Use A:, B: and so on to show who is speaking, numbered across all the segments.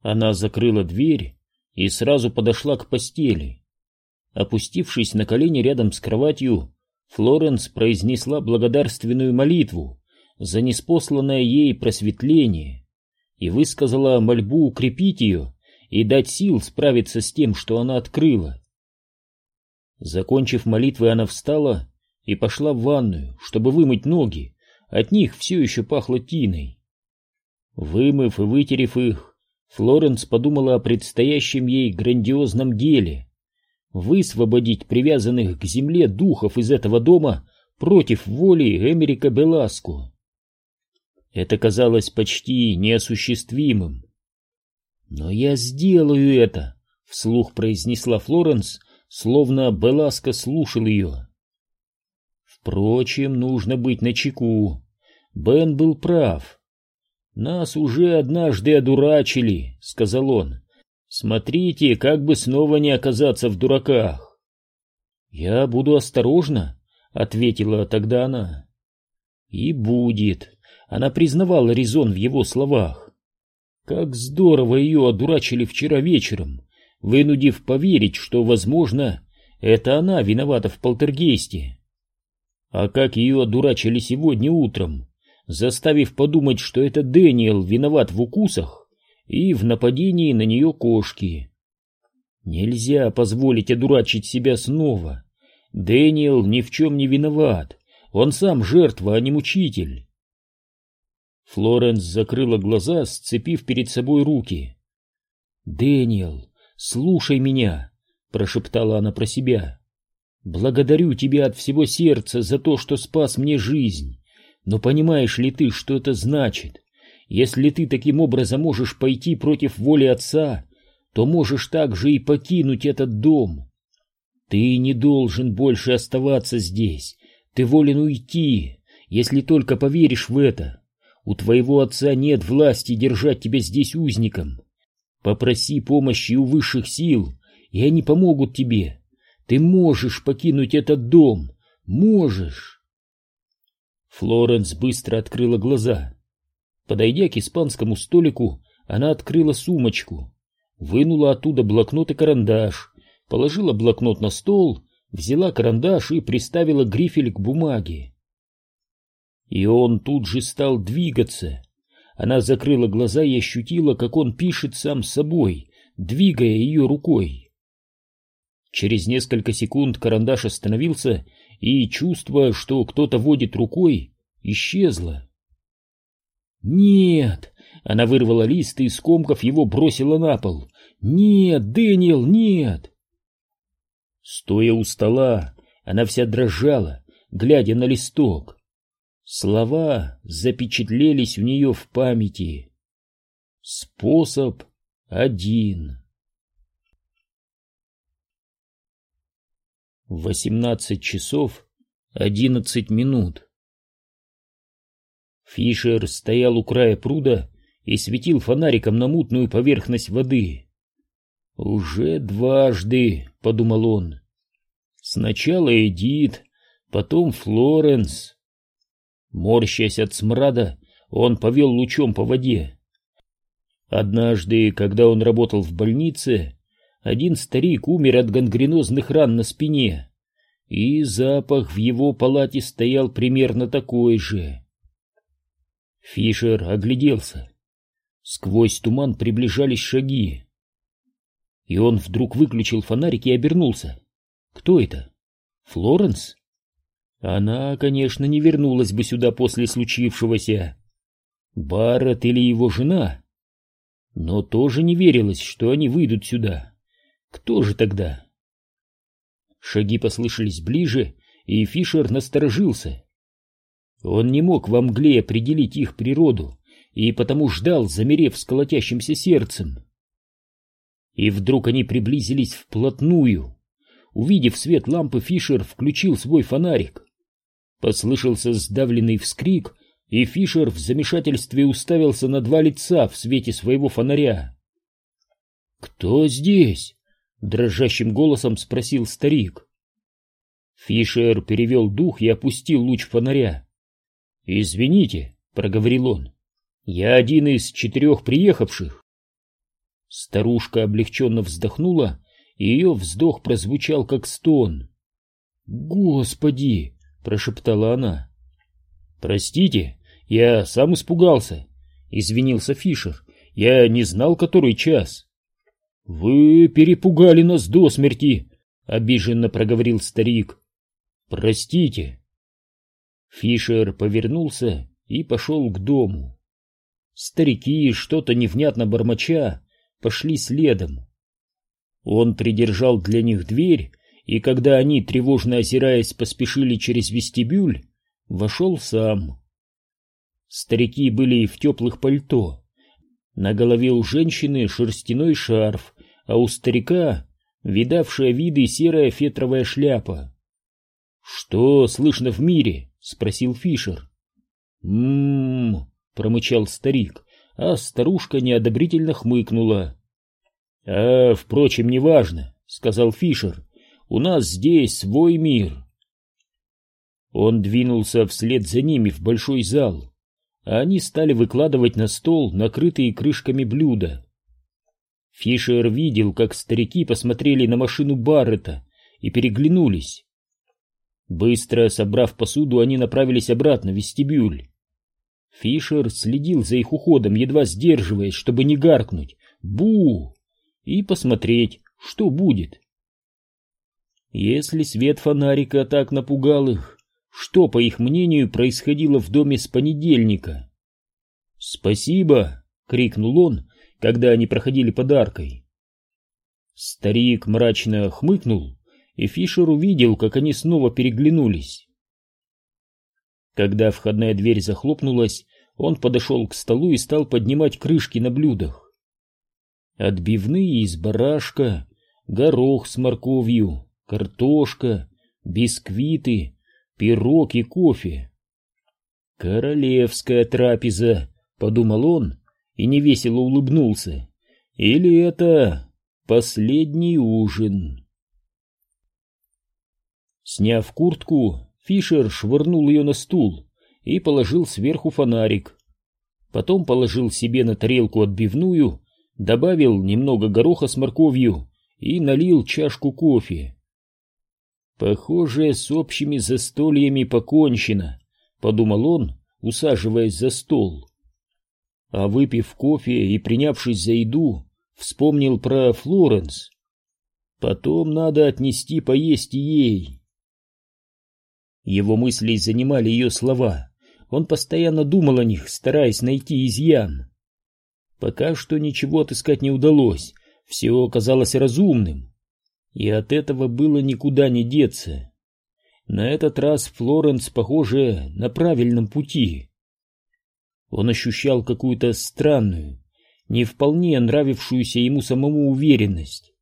A: Она закрыла дверь и сразу подошла к постели. Опустившись на колени рядом с кроватью, Флоренс произнесла благодарственную молитву за неспосланное ей просветление и высказала мольбу укрепить ее и дать сил справиться с тем, что она открыла. Закончив молитвы, она встала и пошла в ванную, чтобы вымыть ноги, от них все еще пахло тиной. Вымыв и вытерев их, Флоренс подумала о предстоящем ей грандиозном деле — высвободить привязанных к земле духов из этого дома против воли Эмерика Беласко. Это казалось почти неосуществимым. «Но я сделаю это!» — вслух произнесла Флоренс, словно Беласко слушал ее. Впрочем, нужно быть начеку. Бен был прав. «Нас уже однажды одурачили», — сказал он. «Смотрите, как бы снова не оказаться в дураках». «Я буду осторожна», — ответила тогда она. «И будет», она признавала резон в его словах. Как здорово ее одурачили вчера вечером, вынудив поверить, что, возможно, это она виновата в полтергейсте. А как ее одурачили сегодня утром, заставив подумать, что это Дэниел виноват в укусах и в нападении на нее кошки. Нельзя позволить одурачить себя снова. Дэниел ни в чем не виноват, он сам жертва, а не мучитель. Флоренс закрыла глаза, сцепив перед собой руки. «Дэниел, слушай меня!» — прошептала она про себя. «Благодарю тебя от всего сердца за то, что спас мне жизнь. Но понимаешь ли ты, что это значит? Если ты таким образом можешь пойти против воли отца, то можешь также и покинуть этот дом. Ты не должен больше оставаться здесь. Ты волен уйти, если только поверишь в это. У твоего отца нет власти держать тебя здесь узником. Попроси помощи у высших сил, и они помогут тебе. Ты можешь покинуть этот дом. Можешь. Флоренс быстро открыла глаза. Подойдя к испанскому столику, она открыла сумочку, вынула оттуда блокнот и карандаш, положила блокнот на стол, взяла карандаш и приставила грифель к бумаге. И он тут же стал двигаться. Она закрыла глаза и ощутила, как он пишет сам собой, двигая ее рукой. Через несколько секунд карандаш остановился, и чувство, что кто-то водит рукой, исчезло. «Нет!» — она вырвала лист и, скомков его, бросила на пол. «Нет, Дэниел, нет!» Стоя у стола, она вся дрожала, глядя на листок. Слова запечатлелись у нее в памяти. Способ один. Восемнадцать часов одиннадцать минут. Фишер стоял у края пруда и светил фонариком на мутную поверхность воды. «Уже дважды», — подумал он. «Сначала Эдит, потом Флоренс». Морщась от смрада, он повел лучом по воде. Однажды, когда он работал в больнице, один старик умер от гангренозных ран на спине, и запах в его палате стоял примерно такой же. Фишер огляделся. Сквозь туман приближались шаги. И он вдруг выключил фонарик и обернулся. Кто это? Флоренс? Она, конечно, не вернулась бы сюда после случившегося. Барретт или его жена? Но тоже не верилось, что они выйдут сюда. Кто же тогда? Шаги послышались ближе, и Фишер насторожился. Он не мог во мгле определить их природу, и потому ждал, замерев с колотящимся сердцем. И вдруг они приблизились вплотную. Увидев свет лампы, Фишер включил свой фонарик. Послышался сдавленный вскрик, и Фишер в замешательстве уставился на два лица в свете своего фонаря. «Кто здесь?» — дрожащим голосом спросил старик. Фишер перевел дух и опустил луч фонаря. «Извините», — проговорил он, — «я один из четырех приехавших». Старушка облегченно вздохнула, и ее вздох прозвучал как стон. «Господи!» — прошептала она. «Простите, я сам испугался», — извинился Фишер. «Я не знал, который час». «Вы перепугали нас до смерти», — обиженно проговорил старик. «Простите». Фишер повернулся и пошел к дому. Старики, что-то невнятно бормоча, пошли следом. Он придержал для них дверь, и когда они, тревожно озираясь, поспешили через вестибюль, вошел сам. Старики были в теплых пальто. На голове у женщины шерстяной шарф, а у старика видавшая виды серая фетровая шляпа. «Что слышно в мире?» — спросил Фишер. «М-м-м», промычал старик, а старушка неодобрительно хмыкнула. «А, впрочем, неважно», — сказал Фишер. «У нас здесь свой мир». Он двинулся вслед за ними в большой зал, а они стали выкладывать на стол накрытые крышками блюда. Фишер видел, как старики посмотрели на машину Баррета и переглянулись. Быстро собрав посуду, они направились обратно в вестибюль. Фишер следил за их уходом, едва сдерживаясь, чтобы не гаркнуть «Бу!» и посмотреть, что будет. Если свет фонарика так напугал их, что, по их мнению, происходило в доме с понедельника? «Спасибо!» — крикнул он, когда они проходили подаркой. Старик мрачно хмыкнул, и Фишер увидел, как они снова переглянулись. Когда входная дверь захлопнулась, он подошел к столу и стал поднимать крышки на блюдах. Отбивные из барашка, горох с морковью, картошка, бисквиты, пирог и кофе. «Королевская трапеза», — подумал он, и невесело улыбнулся. «Или это последний ужин?» Сняв куртку, Фишер швырнул ее на стул и положил сверху фонарик. Потом положил себе на тарелку отбивную, добавил немного гороха с морковью и налил чашку кофе. «Похоже, с общими застольями покончено», — подумал он, усаживаясь за стол а выпив кофе и принявшись за еду, вспомнил про Флоренс. Потом надо отнести поесть ей. Его мысли занимали ее слова. Он постоянно думал о них, стараясь найти изъян. Пока что ничего отыскать не удалось, все казалось разумным. И от этого было никуда не деться. На этот раз Флоренс, похоже, на правильном пути. Он ощущал какую-то странную, не вполне нравившуюся ему самому уверенность.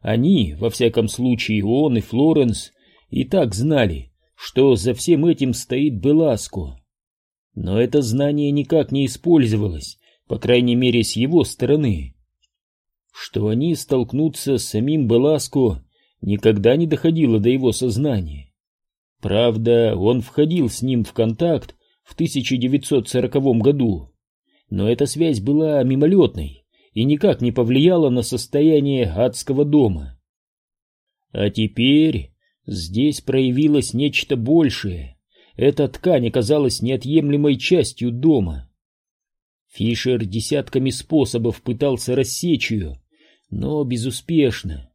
A: Они, во всяком случае, он и Флоренс, и так знали, что за всем этим стоит Беласко. Но это знание никак не использовалось, по крайней мере, с его стороны. Что они столкнутся с самим Беласко, никогда не доходило до его сознания. Правда, он входил с ним в контакт в 1940 году, но эта связь была мимолетной и никак не повлияла на состояние адского дома. А теперь здесь проявилось нечто большее. Эта ткань оказалась неотъемлемой частью дома. Фишер десятками способов пытался рассечь ее, но безуспешно.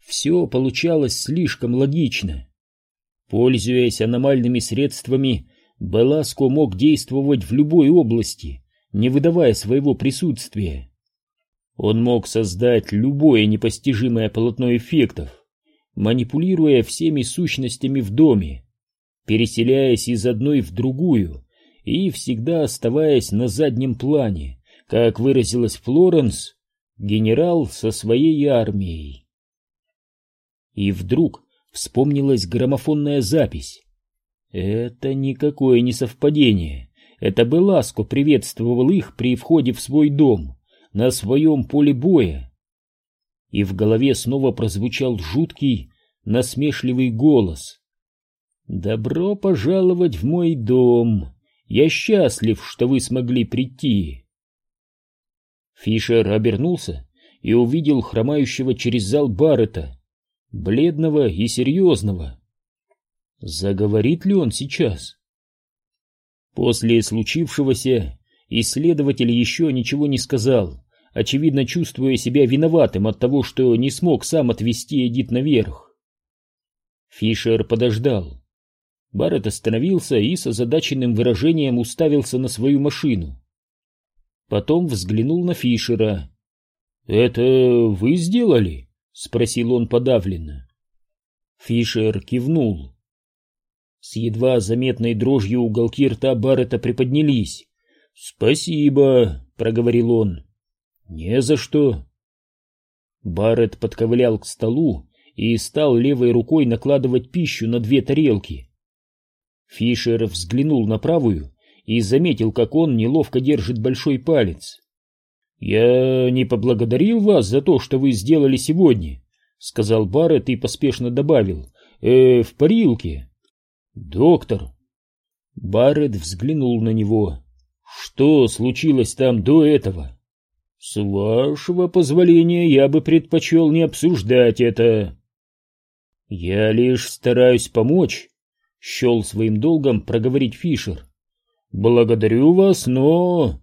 A: Все получалось слишком логично. Пользуясь аномальными средствами, Беласко мог действовать в любой области, не выдавая своего присутствия. Он мог создать любое непостижимое полотно эффектов, манипулируя всеми сущностями в доме, переселяясь из одной в другую и всегда оставаясь на заднем плане, как выразилась Флоренс, генерал со своей армией. И вдруг вспомнилась граммофонная запись. Это никакое не совпадение. Это Беласко приветствовал их при входе в свой дом, на своем поле боя. И в голове снова прозвучал жуткий, насмешливый голос. «Добро пожаловать в мой дом! Я счастлив, что вы смогли прийти!» Фишер обернулся и увидел хромающего через зал Баррета, бледного и серьезного. Заговорит ли он сейчас? После случившегося исследователь еще ничего не сказал, очевидно чувствуя себя виноватым от того, что не смог сам отвести Эдит наверх. Фишер подождал. Барретт остановился и с озадаченным выражением уставился на свою машину. Потом взглянул на Фишера. «Это вы сделали?» — спросил он подавленно. Фишер кивнул. С едва заметной дрожью уголки рта Баррета приподнялись. «Спасибо», — проговорил он. «Не за что». Барретт подковылял к столу и стал левой рукой накладывать пищу на две тарелки. Фишер взглянул на правую и заметил, как он неловко держит большой палец. «Я не поблагодарил вас за то, что вы сделали сегодня», — сказал Барретт и поспешно добавил. «Э, в парилке». «Доктор». Барретт взглянул на него. «Что случилось там до этого?» «С вашего позволения я бы предпочел не обсуждать это». «Я лишь стараюсь помочь», — счел своим долгом проговорить Фишер. «Благодарю вас, но...»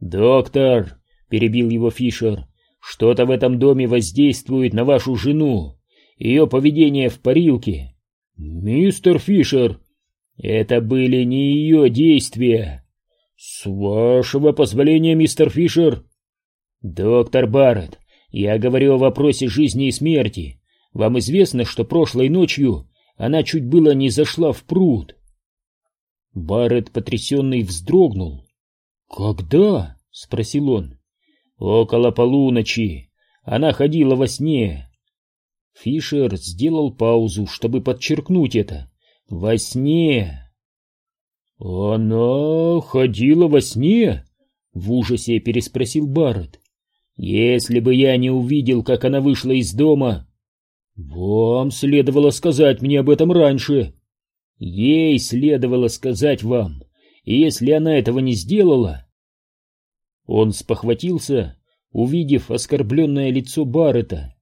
A: «Доктор», — перебил его Фишер, — «что-то в этом доме воздействует на вашу жену, ее поведение в парилке». «Мистер Фишер, это были не ее действия». «С вашего позволения, мистер Фишер». «Доктор Барретт, я говорю о вопросе жизни и смерти. Вам известно, что прошлой ночью она чуть было не зашла в пруд?» Барретт, потрясенный, вздрогнул. «Когда?» — спросил он. «Около полуночи. Она ходила во сне». Фишер сделал паузу, чтобы подчеркнуть это. «Во сне!» «Она ходила во сне?» — в ужасе переспросил Барретт. «Если бы я не увидел, как она вышла из дома...» «Вам следовало сказать мне об этом раньше», Ей следовало сказать вам, и если она этого не сделала... Он спохватился, увидев оскорбленное лицо Баррета.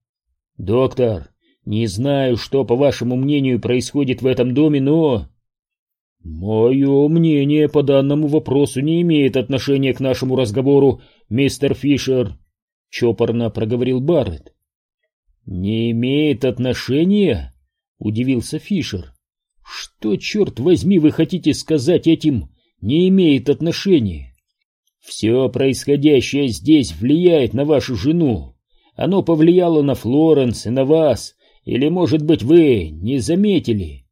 A: «Доктор, не знаю, что, по вашему мнению, происходит в этом доме, но...» «Мое мнение по данному вопросу не имеет отношения к нашему разговору, мистер Фишер», — чопорно проговорил Барретт. «Не имеет отношения?» — удивился Фишер. Что, черт возьми, вы хотите сказать этим не имеет отношения? Все происходящее здесь влияет на вашу жену. Оно повлияло на Флоренс и на вас, или, может быть, вы не заметили?»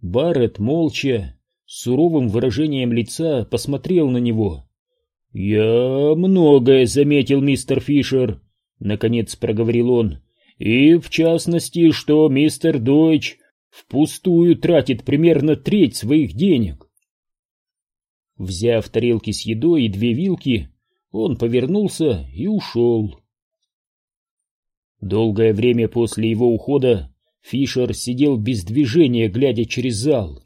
A: Барретт молча, с суровым выражением лица, посмотрел на него. «Я многое заметил, мистер Фишер», — наконец проговорил он, — «и, в частности, что мистер Дойч впустую тратит примерно треть своих денег. Взяв тарелки с едой и две вилки, он повернулся и ушел. Долгое время после его ухода Фишер сидел без движения, глядя через зал.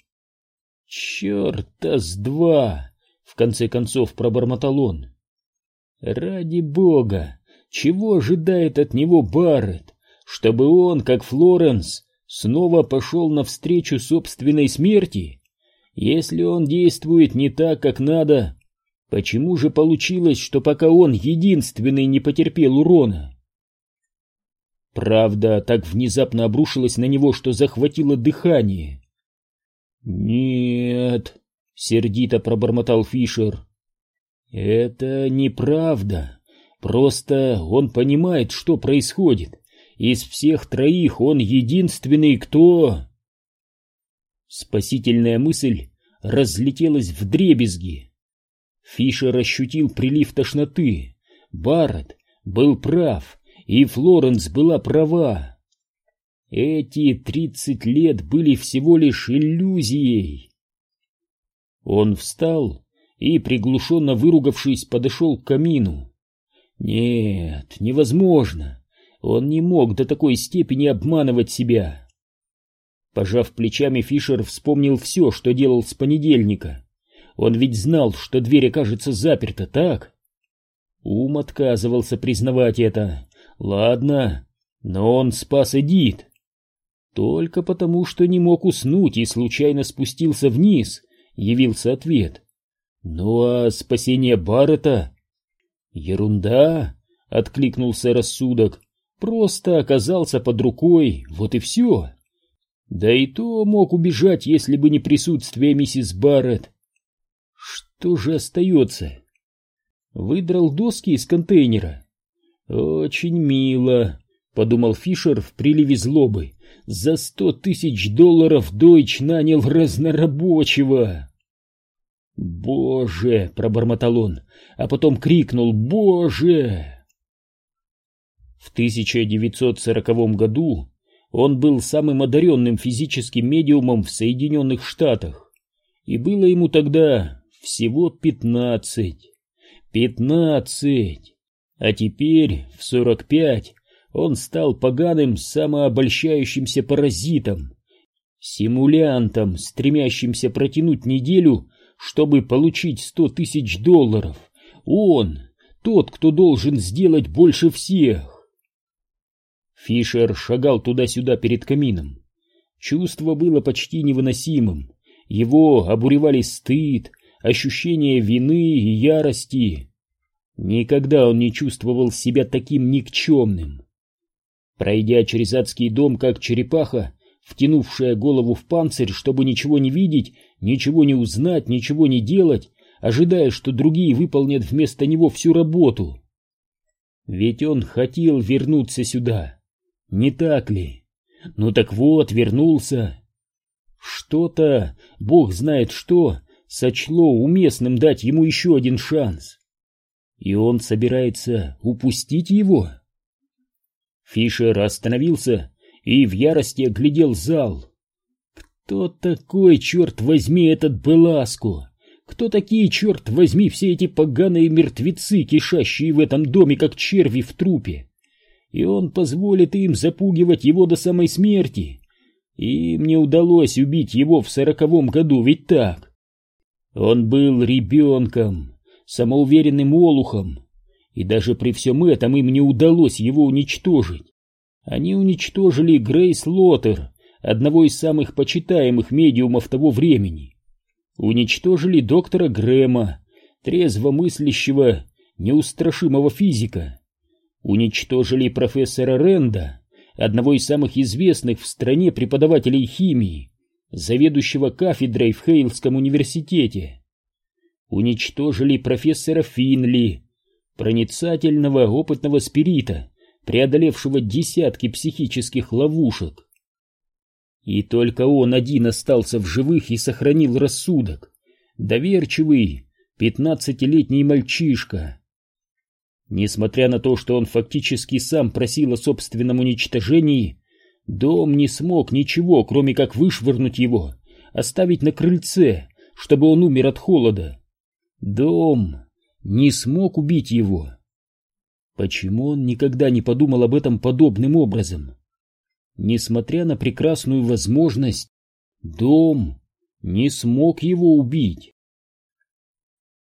A: «Черта с два!» — в конце концов пробормотал он. «Ради бога! Чего ожидает от него Барретт? Чтобы он, как Флоренс, снова пошел навстречу собственной смерти? Если он действует не так, как надо, почему же получилось, что пока он единственный не потерпел урона? Правда так внезапно обрушилась на него, что захватило дыхание. «Нет», — сердито пробормотал Фишер, — «это неправда. Просто он понимает, что происходит. Из всех троих он единственный, кто... Спасительная мысль разлетелась в дребезги. Фишер ощутил прилив тошноты. Барретт был прав, и Флоренс была права. Эти тридцать лет были всего лишь иллюзией. Он встал и, приглушенно выругавшись, подошел к камину. Нет, невозможно. Он не мог до такой степени обманывать себя. Пожав плечами, Фишер вспомнил все, что делал с понедельника. Он ведь знал, что дверь окажется заперта, так? Ум отказывался признавать это. Ладно, но он спас Эдит. Только потому, что не мог уснуть и случайно спустился вниз, явился ответ. Ну а спасение Баррета? Ерунда, откликнулся рассудок. Просто оказался под рукой, вот и все. Да и то мог убежать, если бы не присутствие миссис Барретт. Что же остается? Выдрал доски из контейнера. Очень мило, подумал Фишер в приливе злобы. За сто тысяч долларов Дойч нанял разнорабочего. «Боже!» — пробормотал он, а потом крикнул «Боже!». В 1940 году он был самым одаренным физическим медиумом в Соединенных Штатах, и было ему тогда всего пятнадцать. Пятнадцать! А теперь, в сорок пять, он стал поганым самообольщающимся паразитом, симулянтом, стремящимся протянуть неделю, чтобы получить сто тысяч долларов. Он, тот, кто должен сделать больше всех. Фишер шагал туда-сюда перед камином. Чувство было почти невыносимым. Его обуревали стыд, ощущение вины и ярости. Никогда он не чувствовал себя таким никчемным. Пройдя через адский дом, как черепаха, втянувшая голову в панцирь, чтобы ничего не видеть, ничего не узнать, ничего не делать, ожидая, что другие выполнят вместо него всю работу. Ведь он хотел вернуться сюда, не так ли? Ну так вот, вернулся. Что-то, бог знает что, сочло уместным дать ему еще один шанс. И он собирается упустить его? Фишер остановился и в ярости оглядел зал. Кто такой, черт возьми, этот Беласко? Кто такие, черт возьми, все эти поганые мертвецы, кишащие в этом доме, как черви в трупе? и он позволит им запугивать его до самой смерти. Им не удалось убить его в сороковом году, ведь так? Он был ребенком, самоуверенным олухом, и даже при всем этом им не удалось его уничтожить. Они уничтожили Грейс Лотер, одного из самых почитаемых медиумов того времени. Уничтожили доктора Грэма, трезвомыслящего, неустрашимого физика уничтожили профессора Ренда, одного из самых известных в стране преподавателей химии, заведующего кафедрой в Хейлском университете. Уничтожили профессора Финли, проницательного опытного спирита, преодолевшего десятки психических ловушек. И только он один остался в живых и сохранил рассудок, доверчивый пятнадцатилетний мальчишка. Несмотря на то, что он фактически сам просил о собственном уничтожении, дом не смог ничего, кроме как вышвырнуть его, оставить на крыльце, чтобы он умер от холода. Дом не смог убить его. Почему он никогда не подумал об этом подобным образом? Несмотря на прекрасную возможность, дом не смог его убить.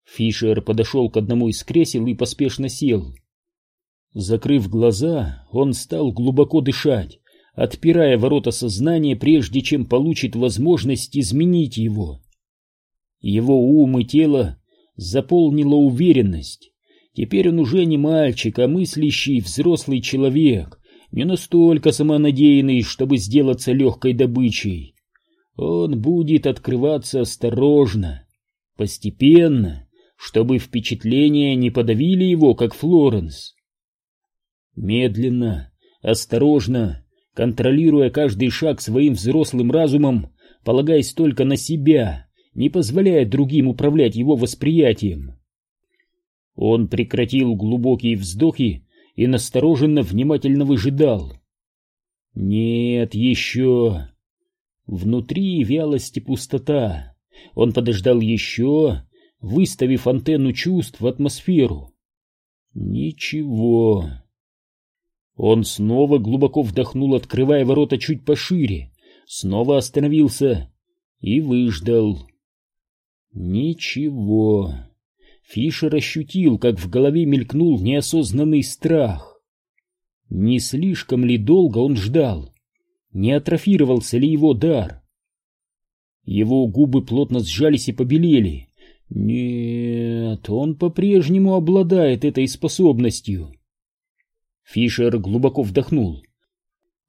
A: Фишер подошел к одному из кресел и поспешно сел. Закрыв глаза, он стал глубоко дышать, отпирая ворота сознания, прежде чем получит возможность изменить его. Его ум и тело заполнила уверенность. Теперь он уже не мальчик, а мыслящий взрослый человек, не настолько самонадеянный, чтобы сделаться легкой добычей. Он будет открываться осторожно, постепенно, чтобы впечатления не подавили его, как Флоренс. Медленно, осторожно, контролируя каждый шаг своим взрослым разумом, полагаясь только на себя, не позволяя другим управлять его восприятием. Он прекратил глубокие вздохи и настороженно внимательно выжидал. Нет, еще... Внутри вялость и пустота. Он подождал еще, выставив антенну чувств в атмосферу. Ничего. Он снова глубоко вдохнул, открывая ворота чуть пошире, снова остановился и выждал. Ничего. Фишер ощутил, как в голове мелькнул неосознанный страх. Не слишком ли долго он ждал? Не атрофировался ли его дар? Его губы плотно сжались и побелели. Нет, он по-прежнему обладает этой способностью. Фишер глубоко вдохнул.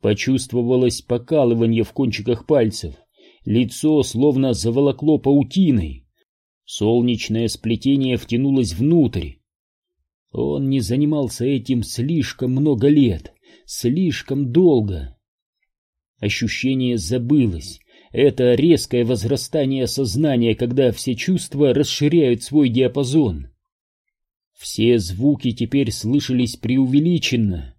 A: Почувствовалось покалывание в кончиках пальцев. Лицо словно заволокло паутиной. Солнечное сплетение втянулось внутрь. Он не занимался этим слишком много лет, слишком долго. Ощущение забылось. Это резкое возрастание сознания, когда все чувства расширяют свой диапазон. Все звуки теперь слышались преувеличенно.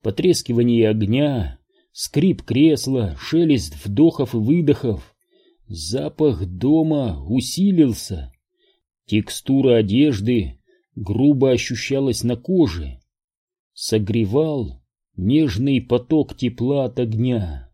A: Потрескивание огня, скрип кресла, шелест вдохов и выдохов. Запах дома усилился. Текстура одежды грубо ощущалась на коже. Согревал нежный поток тепла от огня.